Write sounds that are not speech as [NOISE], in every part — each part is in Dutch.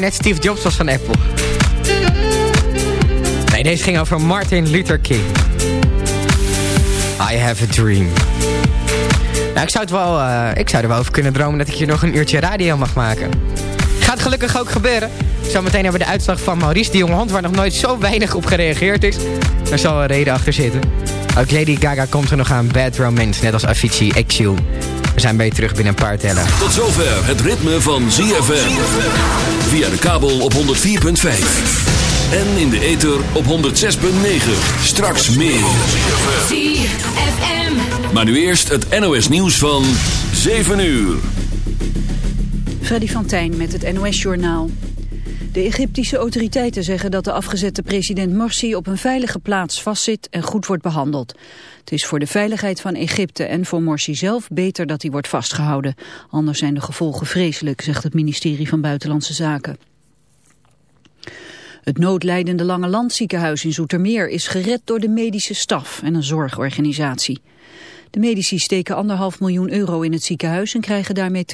net Steve Jobs was van Apple. Nee, deze ging over Martin Luther King. I have a dream. Nou, ik zou, het wel, uh, ik zou er wel over kunnen dromen dat ik hier nog een uurtje radio mag maken. Gaat gelukkig ook gebeuren. Zometeen hebben we de uitslag van Maurice de Jonghand... waar nog nooit zo weinig op gereageerd is. Daar zal een reden achter zitten. Ook Lady Gaga komt er nog aan Bad Romance, net als Avicii Exile. We zijn bij je terug binnen een paar tellen. Tot zover het ritme van ZFM. Via de kabel op 104.5. En in de ether op 106.9. Straks meer. ZFM. Maar nu eerst het NOS nieuws van 7 uur. Freddy van Tijn met het NOS Journaal. De Egyptische autoriteiten zeggen dat de afgezette president Morsi op een veilige plaats vastzit en goed wordt behandeld. Het is voor de veiligheid van Egypte en voor Morsi zelf beter dat hij wordt vastgehouden. Anders zijn de gevolgen vreselijk, zegt het ministerie van Buitenlandse Zaken. Het noodlijdende Lange Landziekenhuis in Zoetermeer is gered door de medische staf en een zorgorganisatie. De medici steken anderhalf miljoen euro in het ziekenhuis en krijgen daarmee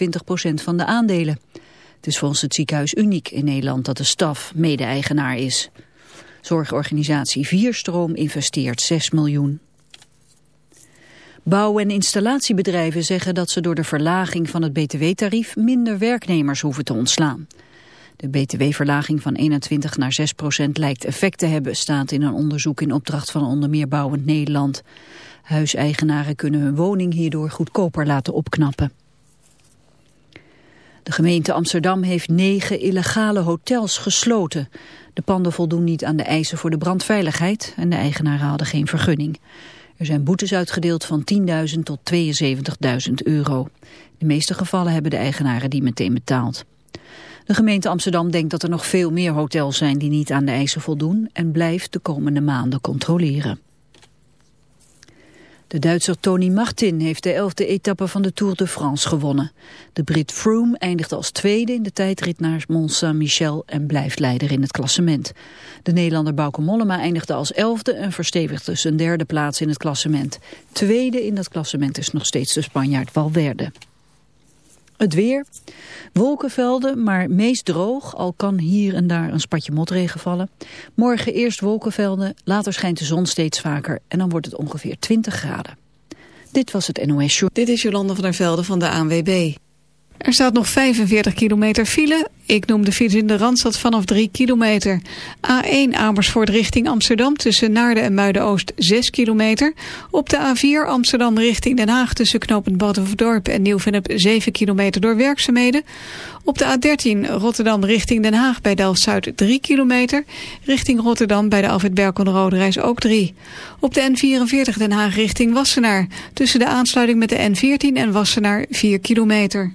20% van de aandelen. Het is volgens het ziekenhuis uniek in Nederland dat de staf mede-eigenaar is. Zorgorganisatie Vierstroom investeert 6 miljoen. Bouw- en installatiebedrijven zeggen dat ze door de verlaging van het btw-tarief minder werknemers hoeven te ontslaan. De btw-verlaging van 21 naar 6 procent lijkt effect te hebben, staat in een onderzoek in opdracht van onder meer Bouwend Nederland. Huiseigenaren kunnen hun woning hierdoor goedkoper laten opknappen. De gemeente Amsterdam heeft negen illegale hotels gesloten. De panden voldoen niet aan de eisen voor de brandveiligheid en de eigenaren hadden geen vergunning. Er zijn boetes uitgedeeld van 10.000 tot 72.000 euro. De meeste gevallen hebben de eigenaren die meteen betaald. De gemeente Amsterdam denkt dat er nog veel meer hotels zijn die niet aan de eisen voldoen en blijft de komende maanden controleren. De Duitser Tony Martin heeft de elfde etappe van de Tour de France gewonnen. De Brit Froome eindigde als tweede in de tijdrit naar Mont Saint-Michel en blijft leider in het klassement. De Nederlander Bauke Mollema eindigde als elfde en verstevigde zijn derde plaats in het klassement. Tweede in dat klassement is nog steeds de Spanjaard Valverde. Het weer. Wolkenvelden, maar meest droog, al kan hier en daar een spatje motregen vallen. Morgen eerst wolkenvelden, later schijnt de zon steeds vaker en dan wordt het ongeveer 20 graden. Dit was het NOS Show. Dit is Jolanda van der Velde van de ANWB. Er staat nog 45 kilometer file. Ik noem de files in de Randstad vanaf 3 kilometer. A1 Amersfoort richting Amsterdam tussen Naarden en Muiden-Oost 6 kilometer. Op de A4 Amsterdam richting Den Haag tussen knooppunt Badhoevedorp en Nieuw-Vennep 7 kilometer door werkzaamheden. Op de A13 Rotterdam richting Den Haag bij Delft-Zuid 3 kilometer. Richting Rotterdam bij de Alfred Berkel-Rode Reis ook 3. Op de N44 Den Haag richting Wassenaar. Tussen de aansluiting met de N14 en Wassenaar 4 kilometer.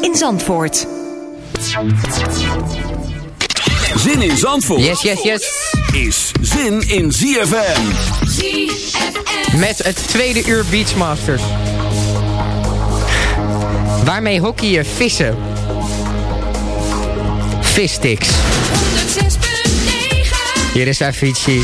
in Zandvoort. Zin in Zandvoort Yes, yes, yes. is zin in ZFM. Met het tweede uur Beachmasters. Waarmee hockeyen vissen. Fistix. 106.9 Hier is Avicii.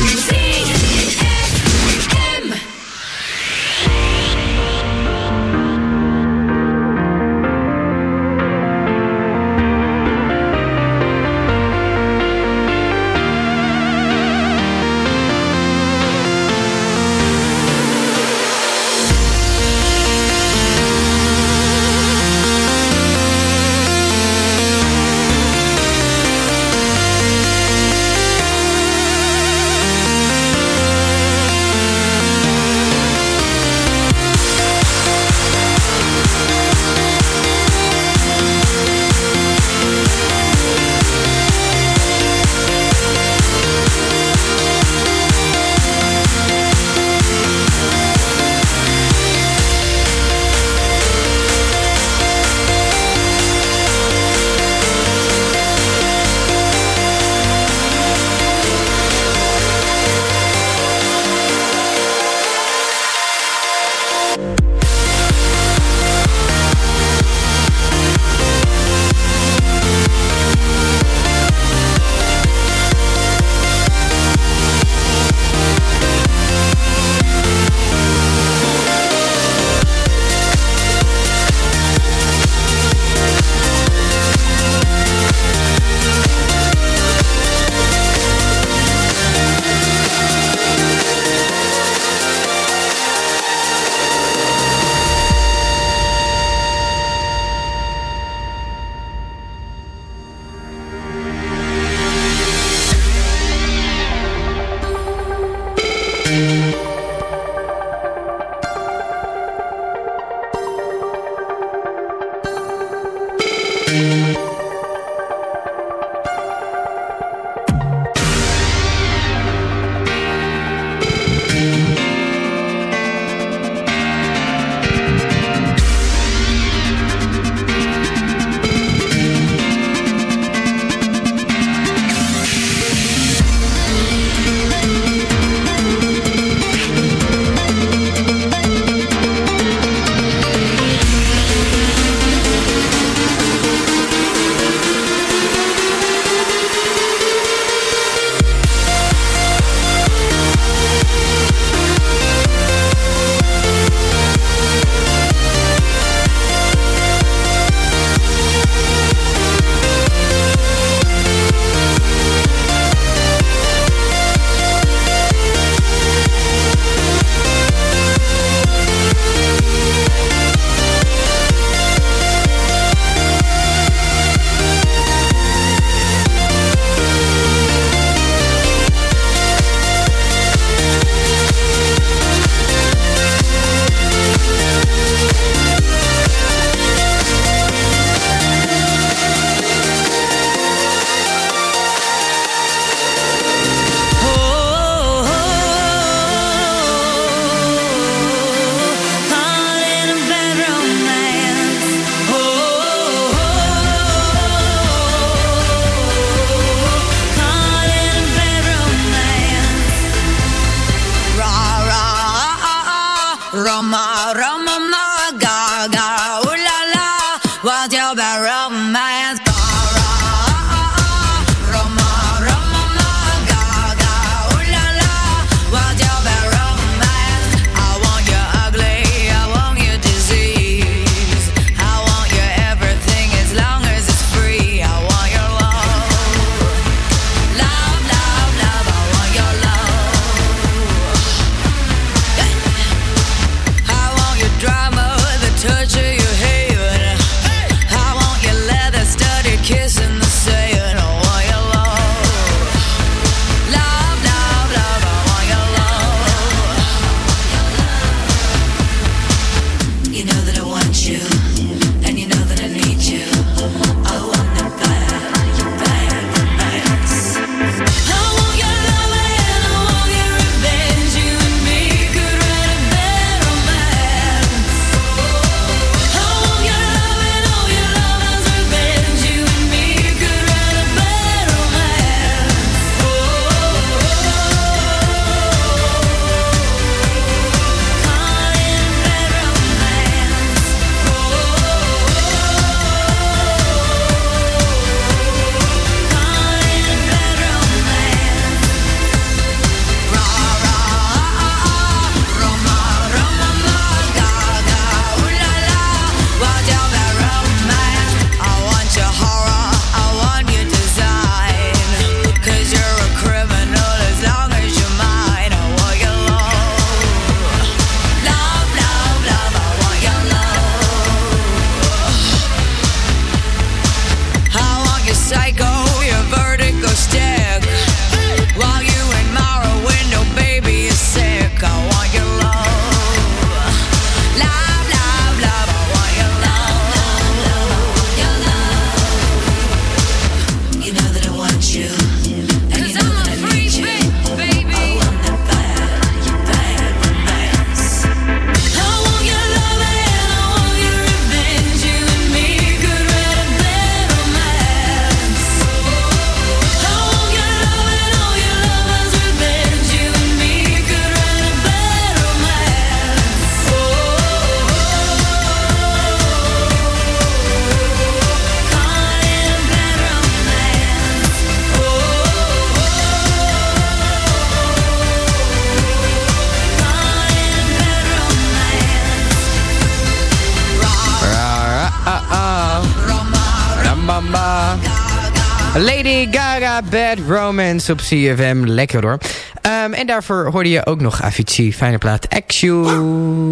Bad Romance op CFM. Lekker hoor. Ehm, en daarvoor hoorde je ook nog Avicii. Fijne plaat. Action.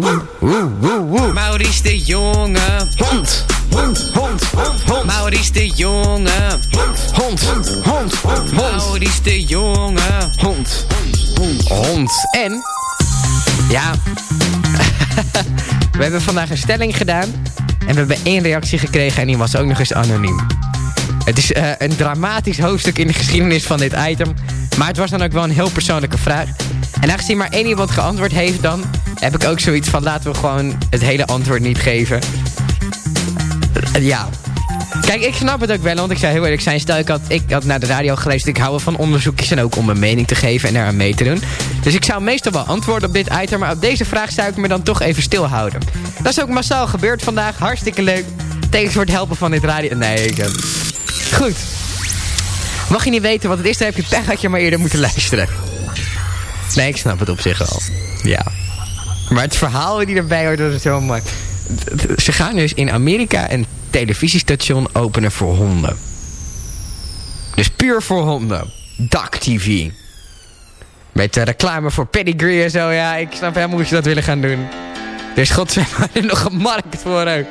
Maurice de Jonge. Hond. Hond. Hond. Hond. Maurice de Jonge. Hond. Hond. Hond. Maurice de Jonge. Hond. Hond. En... Ja... [LAUGHS] we hebben vandaag een stelling gedaan. En we hebben één reactie gekregen en die was ook nog eens anoniem. Het is eh, een dramatisch hoofdstuk in de geschiedenis van dit item. Maar het was dan ook wel een heel persoonlijke vraag. En aangezien maar één iemand geantwoord heeft dan... heb ik ook zoiets van laten we gewoon het hele antwoord niet geven. Eh, ja. Kijk, ik snap het ook wel, want ik zou heel eerlijk zijn. Stel, ik had, ik had naar de radio geluisterd. Ik hou van onderzoekjes en ook om mijn mening te geven en eraan mee te doen. Dus ik zou meestal wel antwoorden op dit item. Maar op deze vraag zou ik me dan toch even stilhouden. Dat is ook massaal gebeurd vandaag. Hartstikke leuk. Thanks voor het helpen van dit radio... Nee, ik... Goed. Mag je niet weten wat het is, dan heb je pech dat je maar eerder moeten luisteren. Nee, ik snap het op zich wel. Ja. Maar het verhaal die erbij hoort, dat is zo mooi. Ze gaan dus in Amerika een televisiestation openen voor honden. Dus puur voor honden. Duck TV. Met reclame voor pedigree en zo. Ja, ik snap helemaal hoe ze dat willen gaan doen. Dus godzijdank [LAUGHS] nog een markt voor ook.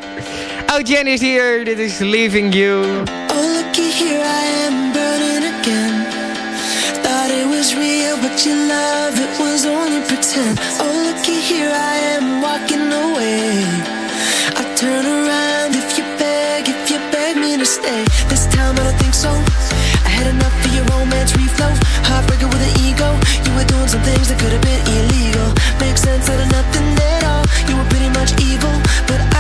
Oh, Jen is hier. Dit is Leaving You. Here, I am burning again. Thought it was real, but your love, it was only pretend. Oh, looky here, I am walking away. I turn around if you beg, if you beg me to stay. This time I don't think so. I had enough your romance reflow. Heartbreaker with an ego. You were doing some things that could have been illegal. Makes sense out of nothing at all. You were pretty much evil, but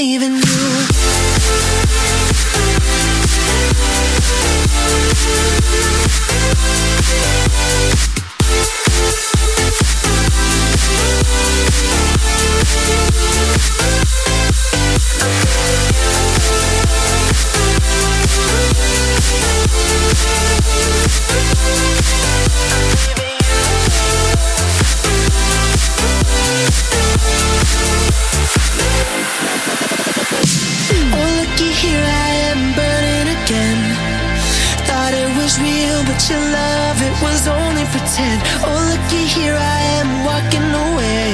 believe in you. Looky here, I am burning again. Thought it was real, but your love, it was only pretend. Oh, looky here, I am walking away.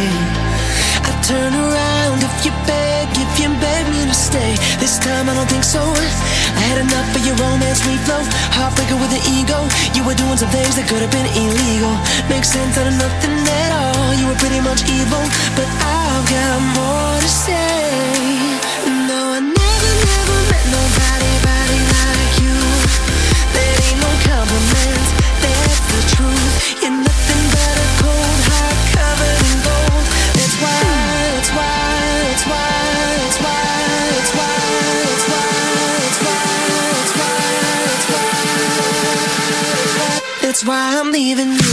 I turn around if you beg, if you beg me to stay. This time I don't think so. I had enough of your romance reflow. Heartbreaker with an ego. You were doing some things that could have been illegal. Makes sense out of nothing at all. You were pretty much evil, but I've got more to say. That's why I'm leaving.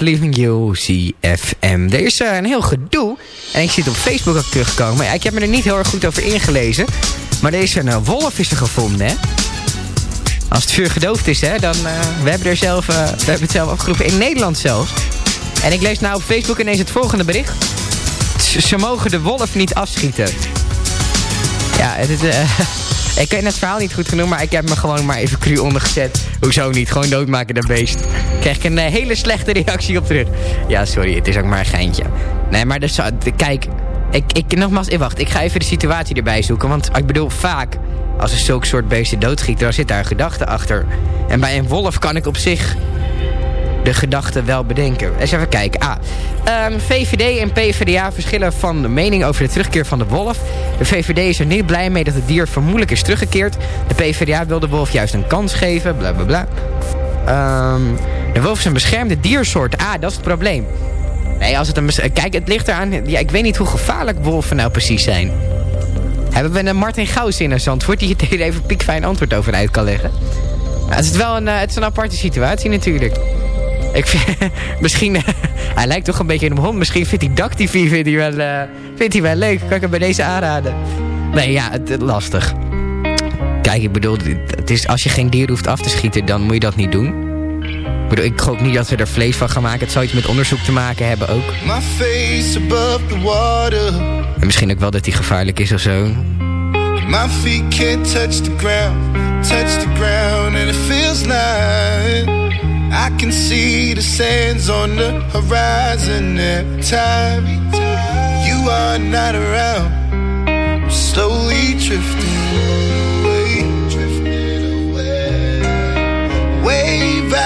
Leaving You, CFM. Er is eh, een heel gedoe. En ik zit op Facebook ook teruggekomen. Ja, ik heb me er niet heel erg goed over ingelezen. Maar er is een uh, wolf is er gevonden, hè? Als het vuur gedoofd is, hè, dan... Uh, we, hebben er zelf, we hebben het zelf afgeroepen in Nederland zelfs. En ik lees nou op Facebook ineens het volgende bericht. Ze mogen de wolf niet afschieten. Ja, het is... [LAUGHS] ik ken het verhaal niet goed genoeg, maar ik heb me gewoon maar even cru ondergezet. Hoezo niet? Gewoon doodmaken dat beest. Krijg ik een hele slechte reactie op terug. Ja, sorry, het is ook maar een geintje. Nee, maar dus, kijk, ik, ik, nogmaals, ik wacht, ik ga even de situatie erbij zoeken. Want ik bedoel, vaak als er zulke soort beesten doodschiet, dan zit daar een gedachte achter. En bij een wolf kan ik op zich de gedachte wel bedenken. Eens even kijken. Ah, ehm, VVD en PvdA verschillen van de mening over de terugkeer van de wolf. De VVD is er niet blij mee dat het dier vermoedelijk is teruggekeerd. De PvdA wil de wolf juist een kans geven, bla bla bla. Um, de wolf is een beschermde diersoort. Ah, dat is het probleem. Nee, als het een... Kijk, het ligt eraan... Ja, ik weet niet hoe gevaarlijk wolven nou precies zijn. Hebben we een Martin Gauws in Zandvoort... die je [LAUGHS] er even piekfijn antwoord over uit kan leggen? Nou, het, is wel een, uh, het is een aparte situatie natuurlijk. Ik vind, [LAUGHS] misschien... [LAUGHS] hij lijkt toch een beetje een hond. Misschien vindt hij Duck TV vindt hij wel, uh, vindt hij wel leuk. Kan ik hem bij deze aanraden? Nee, ja, het, lastig. Kijk, ik bedoel... Het is, als je geen dier hoeft af te schieten... dan moet je dat niet doen bedoel, ik hoop niet dat we er vlees van gaan maken. Het zou iets met onderzoek te maken hebben ook. My face above the water. En misschien ook wel dat hij gevaarlijk is of zo. My feet can't touch the ground, touch the ground and it feels like I can see the sands on the horizon every time you are not around. slowly drifting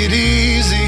It easy.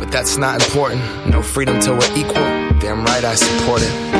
but that's not important. No freedom till we're equal. Damn right I support it.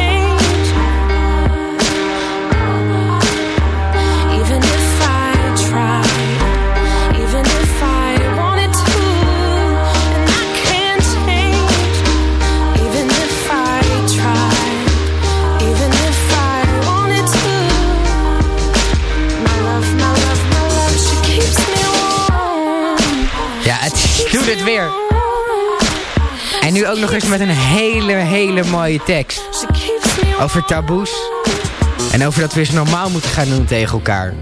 change. het weer. En nu ook nog eens met een hele, hele mooie tekst. Over taboes. En over dat we eens normaal moeten gaan doen tegen elkaar.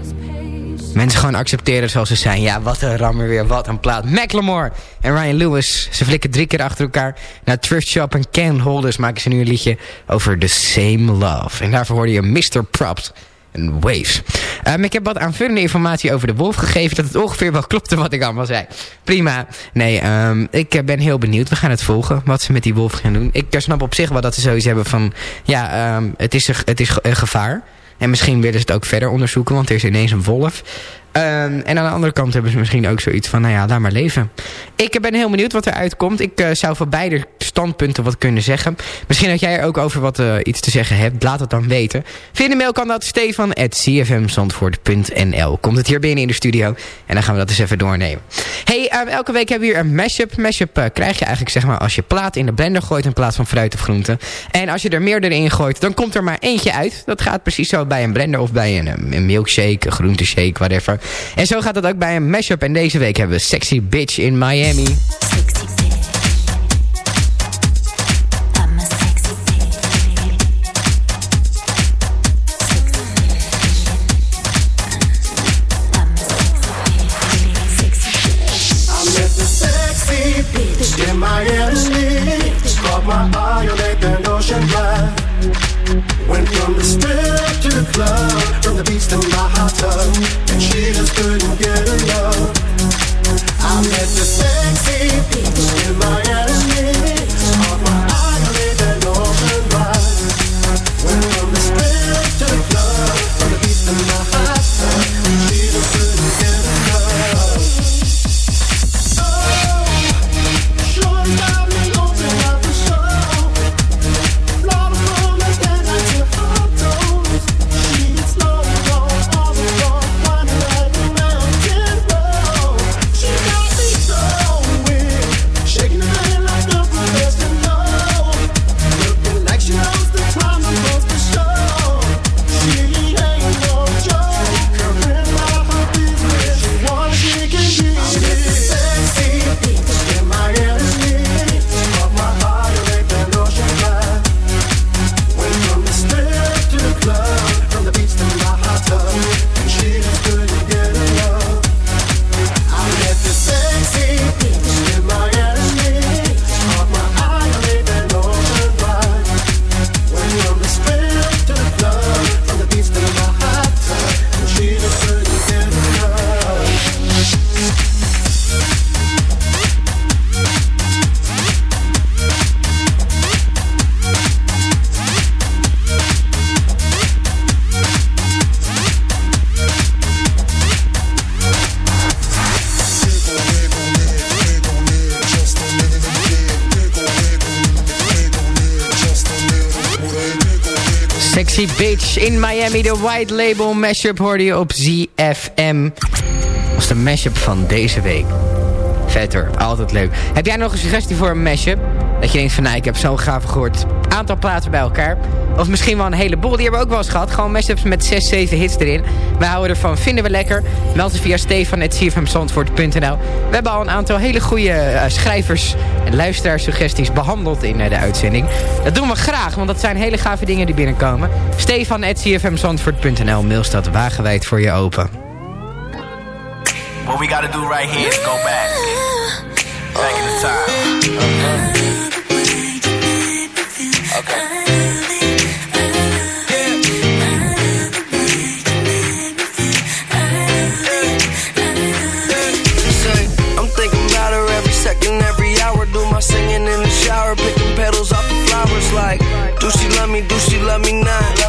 Mensen gewoon accepteren zoals ze zijn. Ja, wat een rammer weer, wat een plaat. Macklemore en Ryan Lewis. Ze flikken drie keer achter elkaar. Naar Thrift Shop en Can Holders maken ze nu een liedje over The Same Love. En daarvoor hoorde je Mr. Props en Waves. Um, ik heb wat aanvullende informatie over de wolf gegeven. Dat het ongeveer wel klopte wat ik allemaal zei. Prima. Nee, um, ik eh, ben heel benieuwd. We gaan het volgen. Wat ze met die wolf gaan doen. Ik snap op zich wel dat ze zoiets hebben van... Ja, um, het is, het is een gevaar. En misschien willen ze het ook verder onderzoeken. Want er is ineens een wolf. En aan de andere kant hebben ze misschien ook zoiets van, nou ja, laat maar leven. Ik ben heel benieuwd wat er uitkomt. Ik zou voor beide standpunten wat kunnen zeggen. Misschien dat jij er ook over wat uh, iets te zeggen hebt. Laat het dan weten. Via de mail kan dat stefan.cfmzandvoort.nl Komt het hier binnen in de studio. En dan gaan we dat eens even doornemen. Hey, um, elke week hebben we hier een mashup. Mashup uh, krijg je eigenlijk zeg maar als je plaat in de blender gooit in plaats van fruit of groenten. En als je er meerdere in gooit, dan komt er maar eentje uit. Dat gaat precies zo bij een blender of bij een, een milkshake, een groenteshake, whatever. En zo gaat het ook bij een mashup. En deze week hebben we Sexy Bitch in Miami. In my hot tub. she just couldn't get De White Label mashup hoorde je op ZFM. Dat was de mashup van deze week. Vetter, altijd leuk. Heb jij nog een suggestie voor een mashup? Dat je denkt van, nou, ik heb zo'n gaaf gehoord. Aantal platen bij elkaar. Of misschien wel een heleboel. Die hebben we ook wel eens gehad. Gewoon mashups met 6, 7 hits erin. Wij houden ervan. Vinden we lekker. Meld ze via stefan.cfmzandvoort.nl We hebben al een aantal hele goede uh, schrijvers en luisteraarsuggesties behandeld in uh, de uitzending. Dat doen we graag, want dat zijn hele gave dingen die binnenkomen. Stefan.cfmzandvoort.nl Mail staat wagenwijd voor je open. What we gotta do right here is go back. Back in the time. Okay. Me, do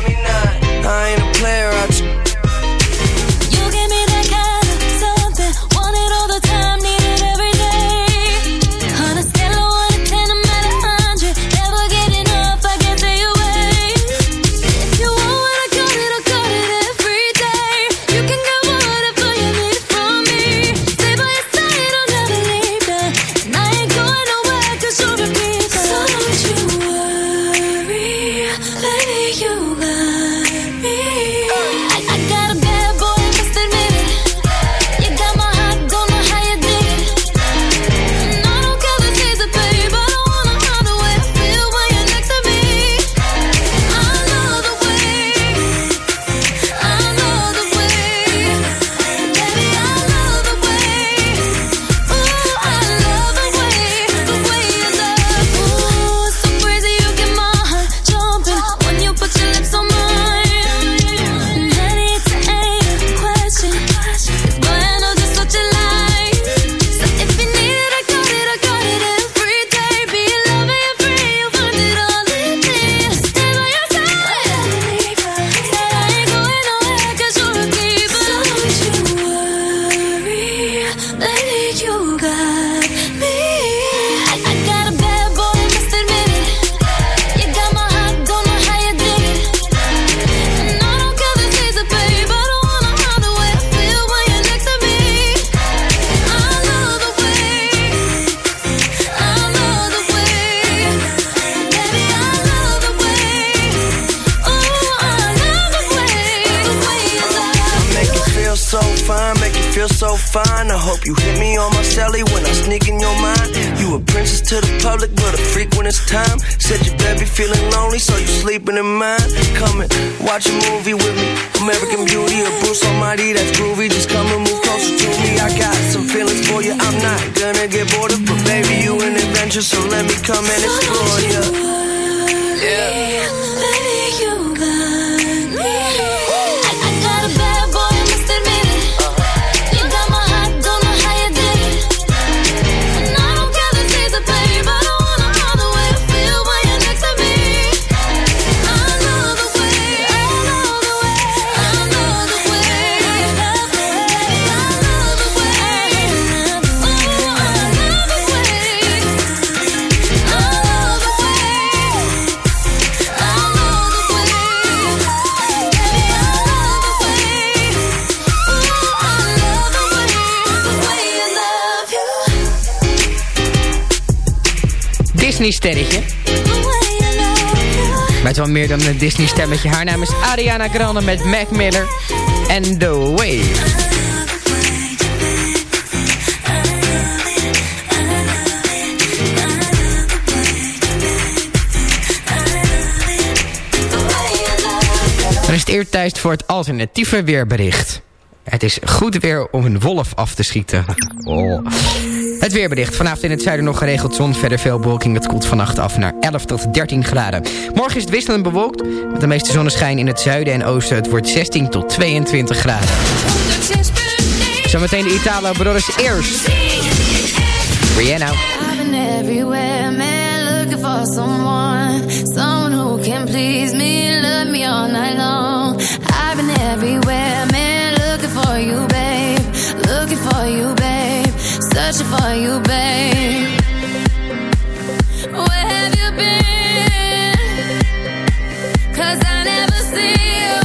Het is wel meer dan een Disney-stemmetje. Haar naam is Ariana Grande met Mac Miller en The Wave. Dan is het tijd voor het alternatieve weerbericht. Het is goed weer om een wolf af te schieten. Oh. Het weerbericht. Vanavond in het zuiden nog geregeld zon. Verder veel bewolking. Het koelt vannacht af naar 11 tot 13 graden. Morgen is het wisselend bewolkt. Met de meeste zonneschijn in het zuiden en oosten. Het wordt 16 tot 22 graden. Zometeen de Italo Brothers eerst. Rihanna. everywhere, man, looking for someone. Someone who can please me, love me all night long. Searching for you, babe. Where have you been? Cause I never see I've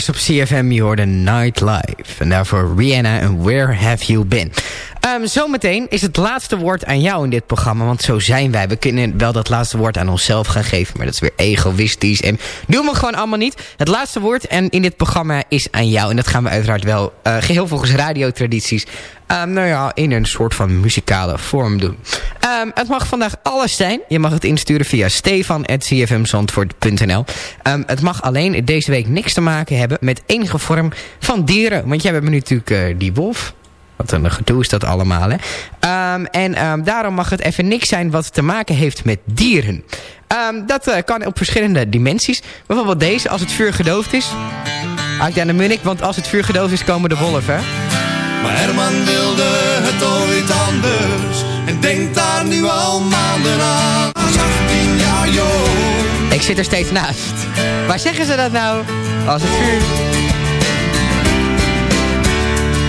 Brothers op CFM, je hoorde Nightlife. En daarvoor Rihanna en Where Have You Been. Ehm, zometeen is het laatste woord aan jou in dit programma, want zo zijn wij. We kunnen wel dat laatste woord aan onszelf gaan geven, maar dat is weer egoïstisch. En doen we gewoon allemaal niet. Het laatste woord en in dit programma is aan jou. En dat gaan we uiteraard wel eh, geheel volgens radiotradities... Um, nou ja, in een soort van muzikale vorm doen. Um, het mag vandaag alles zijn. Je mag het insturen via stefan.cfmzandvoort.nl um, Het mag alleen deze week niks te maken hebben met enige vorm van dieren. Want jij hebt nu natuurlijk uh, die wolf. Wat een gedoe is dat allemaal, hè. Um, en um, daarom mag het even niks zijn wat te maken heeft met dieren. Um, dat uh, kan op verschillende dimensies. Bijvoorbeeld deze, als het vuur gedoofd is. Haak aan de munnik, want als het vuur gedoofd is, komen de wolven. Maar Herman wilde het ooit anders. En denkt daar nu al maanden aan. 18 jaar jong. Ik zit er steeds naast. Waar zeggen ze dat nou? Als het vuur...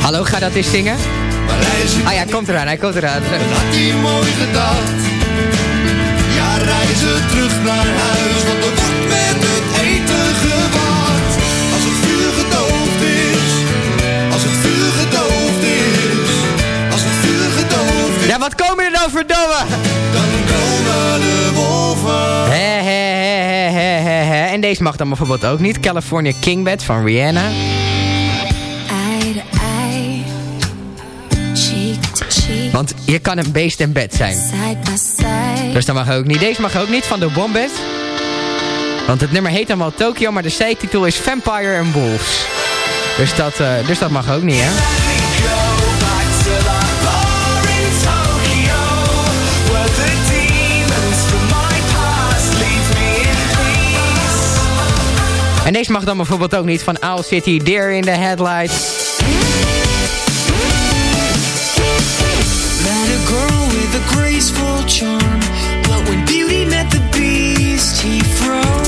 Hallo, ga dat eens zingen? Ah ja, komt eraan, hij komt eraan. Wat had hij mooi gedacht? Ja, reizen terug naar huis, want er wordt met het eten gewacht. Als het vuur gedoofd is, als het vuur gedoofd is, als het vuur gedoofd is. Ja, wat komen er nou verdomme? Dan komen de wolven. He, he, he, he, he, he. En deze mag dan bijvoorbeeld ook niet. California Kingbed van Rihanna. Want je kan een beest in bed zijn. Dus dat mag ook niet. Deze mag ook niet, van de Bombet. Want het nummer heet dan wel Tokyo, maar de zijtitel is Vampire and Wolves. Dus dat, eh, dus dat mag ook niet, hè? En deze mag dan bijvoorbeeld ook niet van Owl City, Deer in the Headlights.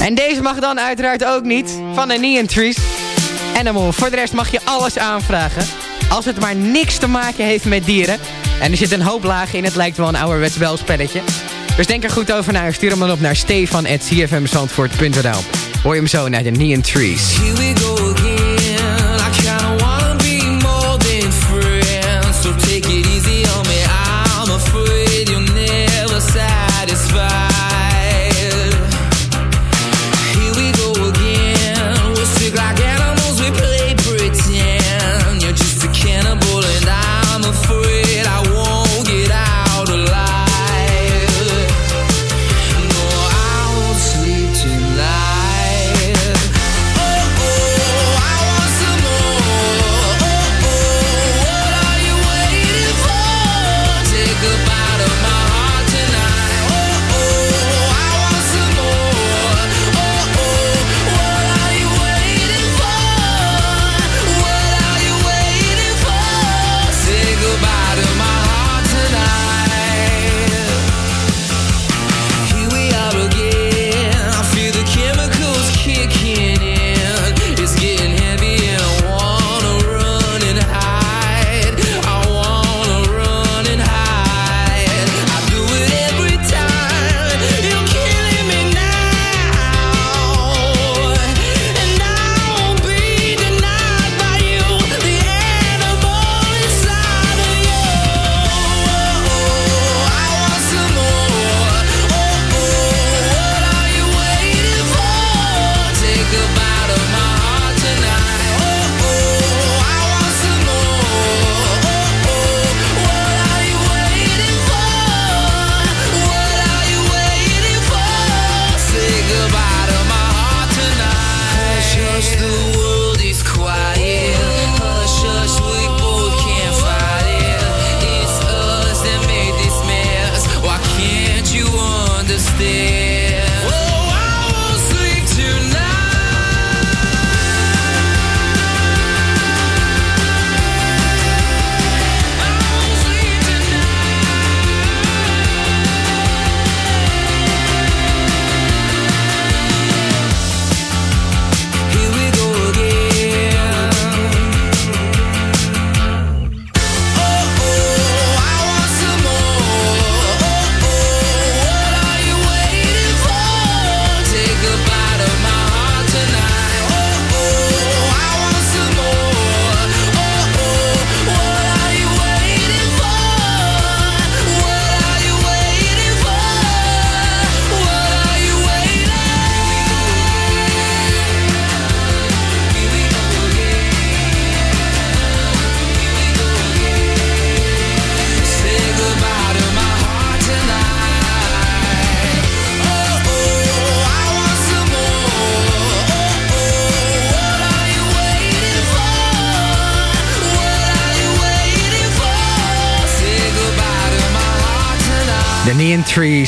En deze mag dan uiteraard ook niet van de Neon Trees. Animal. Voor de rest mag je alles aanvragen. Als het maar niks te maken heeft met dieren. En er zit een hoop lagen in. Het lijkt wel een ouderwets belspelletje. Dus denk er goed over na. Stuur hem dan op naar stefan.cfmzandvoort.nl Hoor je hem zo naar de Neon Trees.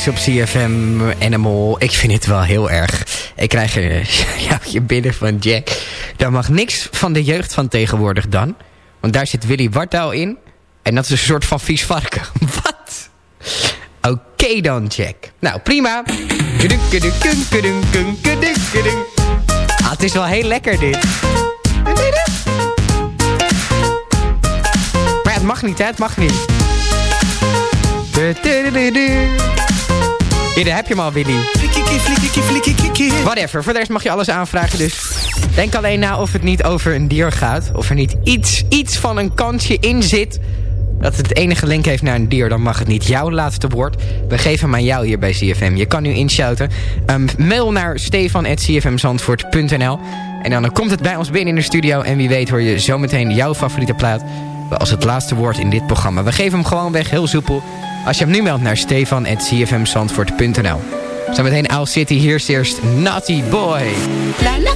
Op CFM Animal. Ik vind het wel heel erg. Ik krijg [LAUGHS] een jouwtje binnen van Jack. Daar mag niks van de jeugd van tegenwoordig dan. Want daar zit Willy Wartaal in. En dat is een soort van vies varken. [LAUGHS] Wat? Oké dan, Jack. Nou, prima. Ah, het is wel heel lekker dit. Maar het mag niet, hè? Het mag niet. Hier, heb je hem al, Willy. Whatever, voor de rest mag je alles aanvragen, dus denk alleen na of het niet over een dier gaat. Of er niet iets, iets van een kansje in zit dat het enige link heeft naar een dier, dan mag het niet jouw laatste woord. We geven hem aan jou hier bij CFM. Je kan nu inshouten. Um, mail naar stefan.cfmzandvoort.nl En dan komt het bij ons binnen in de studio. En wie weet hoor je zometeen jouw favoriete plaat als het laatste woord in dit programma. We geven hem gewoon weg, heel soepel. Als je hem nu meldt naar stefan.cfmzandvoort.nl Zometeen Owl City, hier is eerst naughty Boy. La, la.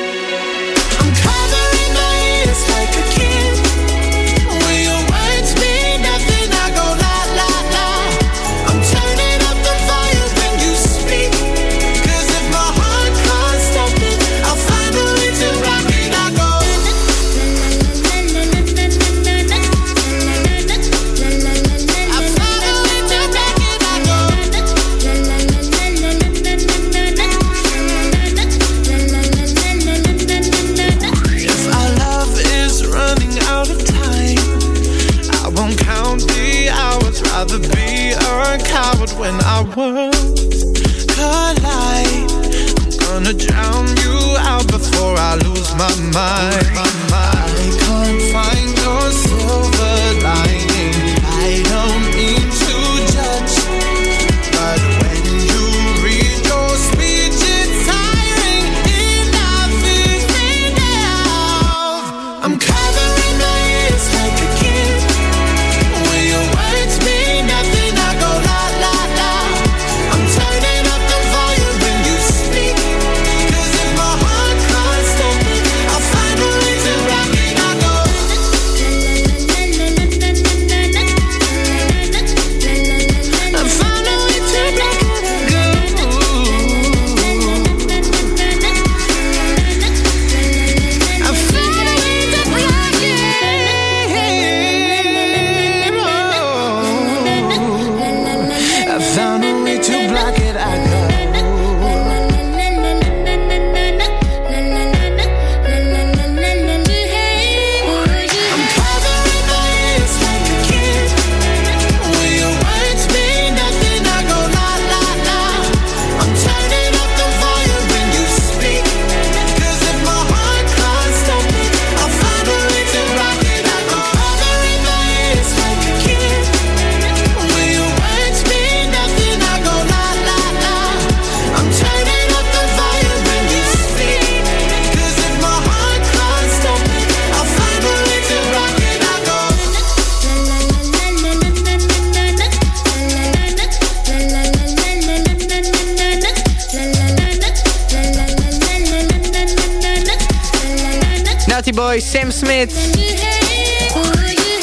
Sam Smith.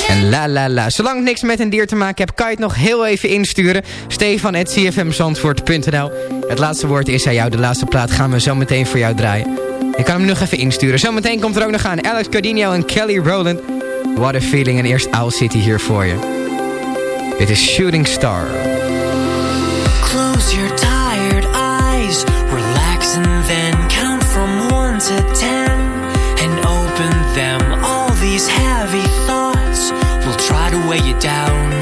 En la la la. Zolang ik niks met een dier te maken heb, kan je het nog heel even insturen. Stefan at cfmzandvoort.nl Het laatste woord is aan jou. De laatste plaat gaan we zo meteen voor jou draaien. Ik kan hem nog even insturen. Zometeen komt er ook nog aan Alex Cardinio en Kelly Rowland. What a feeling. En eerst Owl City hier voor je. Dit is Shooting Star. down.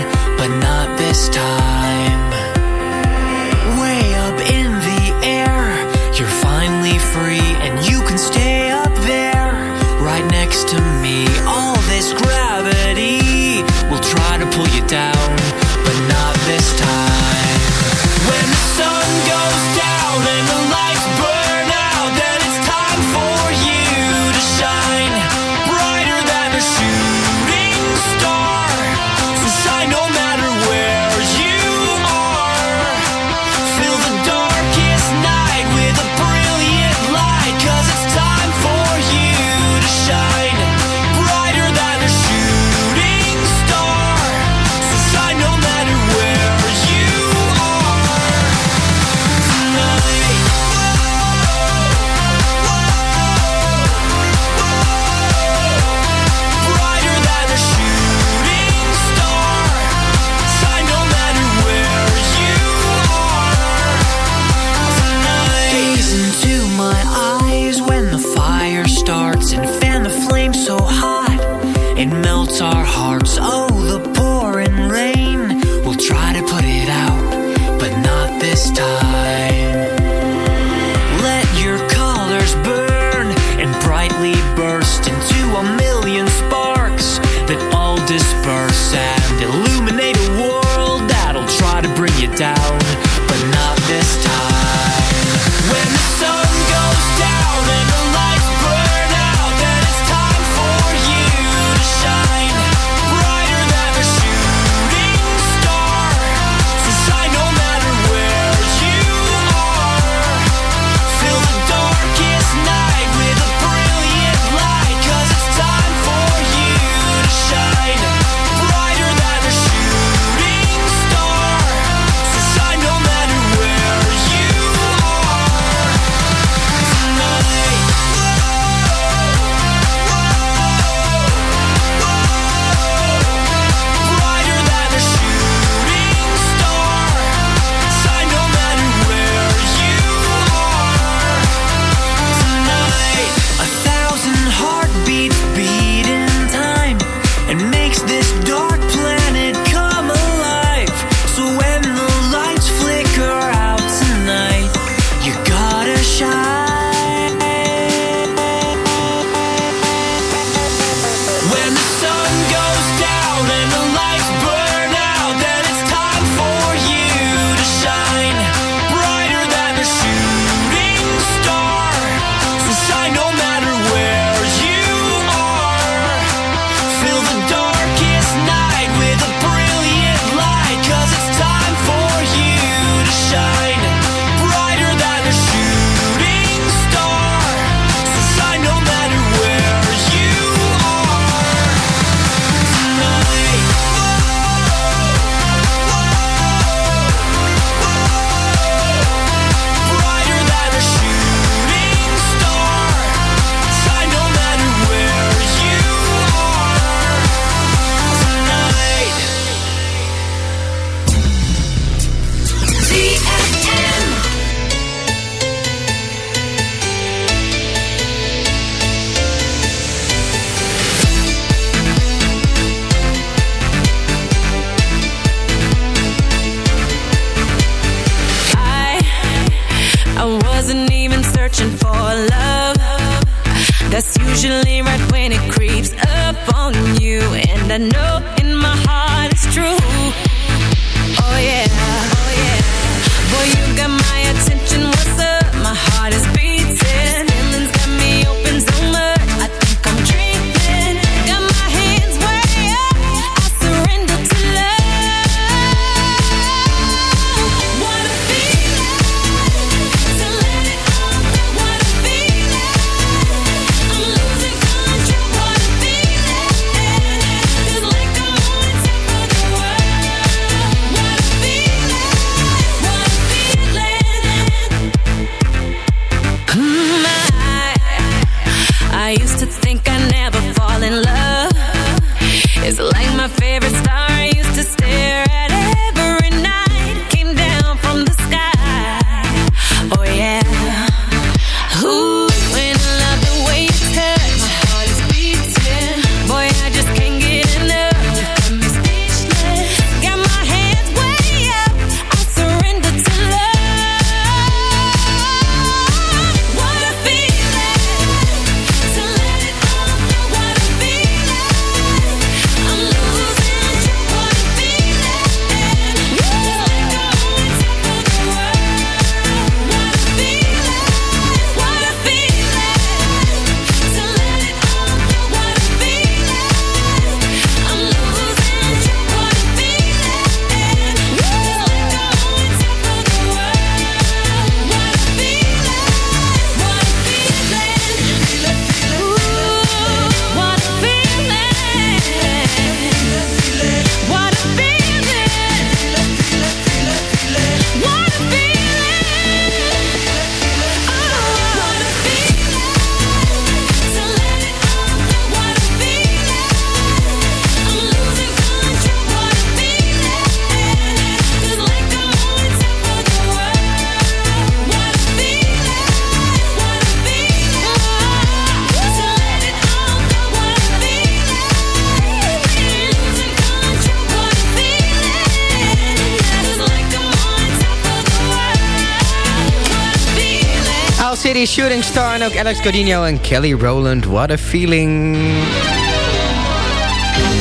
Shooting Star en ook Alex Godinho en Kelly Rowland. What a feeling.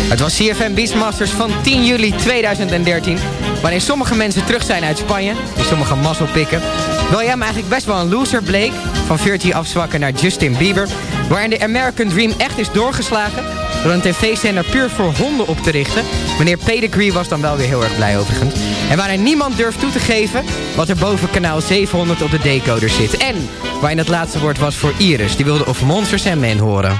Het was CFM Beastmasters van 10 juli 2013. Waarin sommige mensen terug zijn uit Spanje, die sommige mazzel pikken. Hem eigenlijk best wel een loser bleek, van 14 afzwakken naar Justin Bieber. Waarin de American Dream echt is doorgeslagen door een tv-zender puur voor honden op te richten. Meneer Pedigree was dan wel weer heel erg blij overigens. En waarin niemand durft toe te geven wat er boven kanaal 700 op de decoder zit. En waarin het laatste woord was voor Iris. Die wilde of Monsters en Men horen.